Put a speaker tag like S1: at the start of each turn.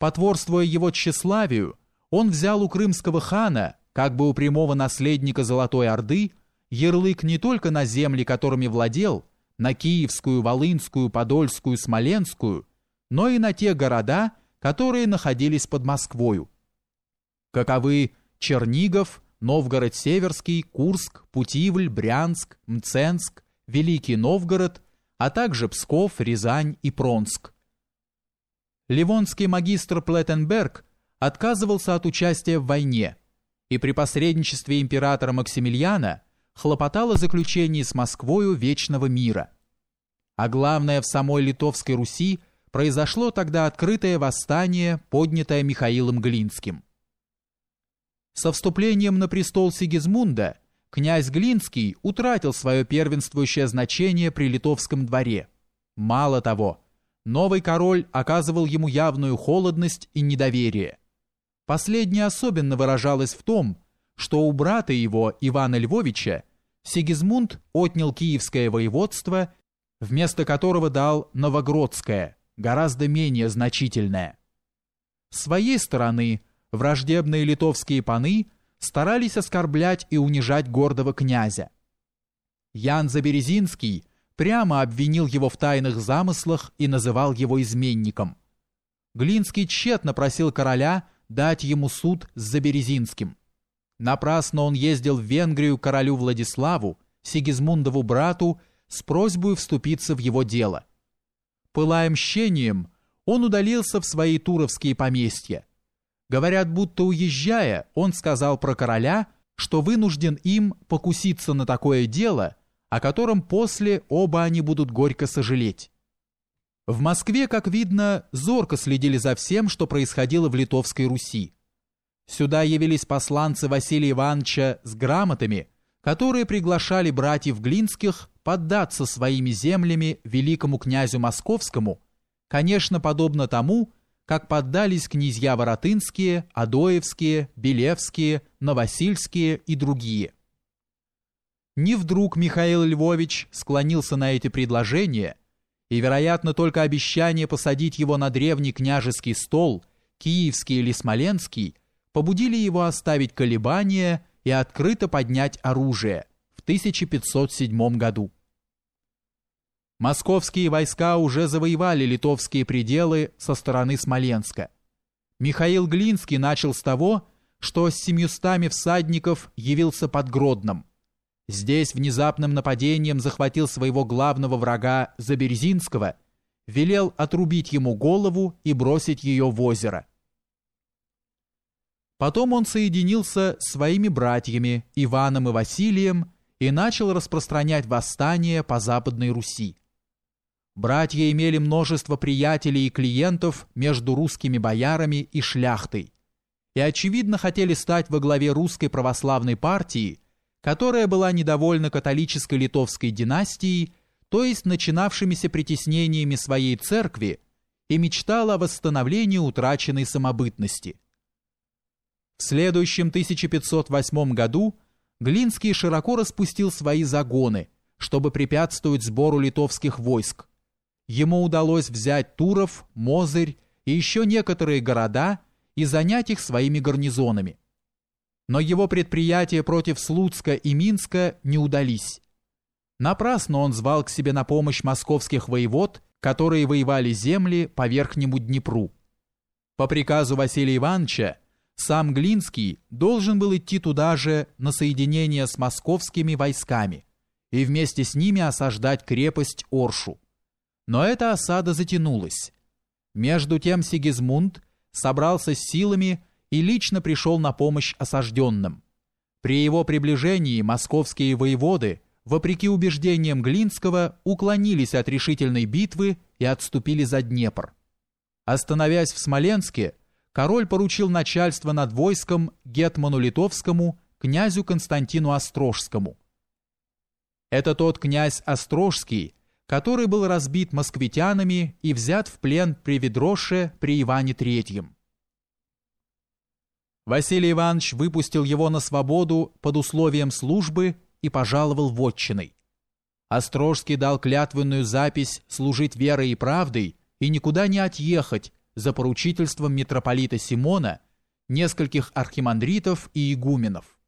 S1: Потворствуя его тщеславию, он взял у крымского хана, как бы у прямого наследника Золотой Орды, ярлык не только на земли, которыми владел, на Киевскую, Волынскую, Подольскую, Смоленскую, но и на те города, которые находились под Москвою. Каковы Чернигов, Новгород-Северский, Курск, Путивль, Брянск, Мценск, Великий Новгород, а также Псков, Рязань и Пронск. Ливонский магистр Плеттенберг отказывался от участия в войне и при посредничестве императора Максимилиана хлопотал о заключении с Москвою вечного мира. А главное, в самой Литовской Руси произошло тогда открытое восстание, поднятое Михаилом Глинским. Со вступлением на престол Сигизмунда князь Глинский утратил свое первенствующее значение при литовском дворе. Мало того, новый король оказывал ему явную холодность и недоверие. Последнее особенно выражалось в том, что у брата его, Ивана Львовича, Сигизмунд отнял киевское воеводство, вместо которого дал Новогродское, гораздо менее значительное. С своей стороны, враждебные литовские паны старались оскорблять и унижать гордого князя. Ян Заберезинский прямо обвинил его в тайных замыслах и называл его изменником. Глинский тщетно просил короля дать ему суд с Заберезинским. Напрасно он ездил в Венгрию королю Владиславу, Сигизмундову брату, с просьбой вступиться в его дело. Пылая мщением, он удалился в свои туровские поместья. Говорят, будто уезжая, он сказал про короля, что вынужден им покуситься на такое дело, о котором после оба они будут горько сожалеть. В Москве, как видно, зорко следили за всем, что происходило в Литовской Руси. Сюда явились посланцы Василия Ивановича с грамотами, которые приглашали братьев Глинских поддаться своими землями великому князю Московскому, конечно, подобно тому, как поддались князья Воротынские, Адоевские, Белевские, Новосильские и другие. Не вдруг Михаил Львович склонился на эти предложения – и, вероятно, только обещание посадить его на древний княжеский стол, киевский или смоленский, побудили его оставить колебания и открыто поднять оружие в 1507 году. Московские войска уже завоевали литовские пределы со стороны Смоленска. Михаил Глинский начал с того, что с семьюстами всадников явился под Гродном. Здесь внезапным нападением захватил своего главного врага Заберезинского, велел отрубить ему голову и бросить ее в озеро. Потом он соединился с своими братьями Иваном и Василием и начал распространять восстание по Западной Руси. Братья имели множество приятелей и клиентов между русскими боярами и шляхтой и, очевидно, хотели стать во главе русской православной партии – которая была недовольна католической литовской династией, то есть начинавшимися притеснениями своей церкви, и мечтала о восстановлении утраченной самобытности. В следующем 1508 году Глинский широко распустил свои загоны, чтобы препятствовать сбору литовских войск. Ему удалось взять Туров, Мозырь и еще некоторые города и занять их своими гарнизонами но его предприятия против Слуцка и Минска не удались. Напрасно он звал к себе на помощь московских воевод, которые воевали земли по Верхнему Днепру. По приказу Василия Ивановича сам Глинский должен был идти туда же на соединение с московскими войсками и вместе с ними осаждать крепость Оршу. Но эта осада затянулась. Между тем Сигизмунд собрался с силами и лично пришел на помощь осажденным. При его приближении московские воеводы, вопреки убеждениям Глинского, уклонились от решительной битвы и отступили за Днепр. Остановясь в Смоленске, король поручил начальство над войском гетману литовскому князю Константину Острожскому. Это тот князь Острожский, который был разбит москвитянами и взят в плен при Ведроше при Иване Третьем. Василий Иванович выпустил его на свободу под условием службы и пожаловал вотчиной. Острожский дал клятвенную запись служить верой и правдой и никуда не отъехать, за поручительством митрополита Симона, нескольких архимандритов и игуменов.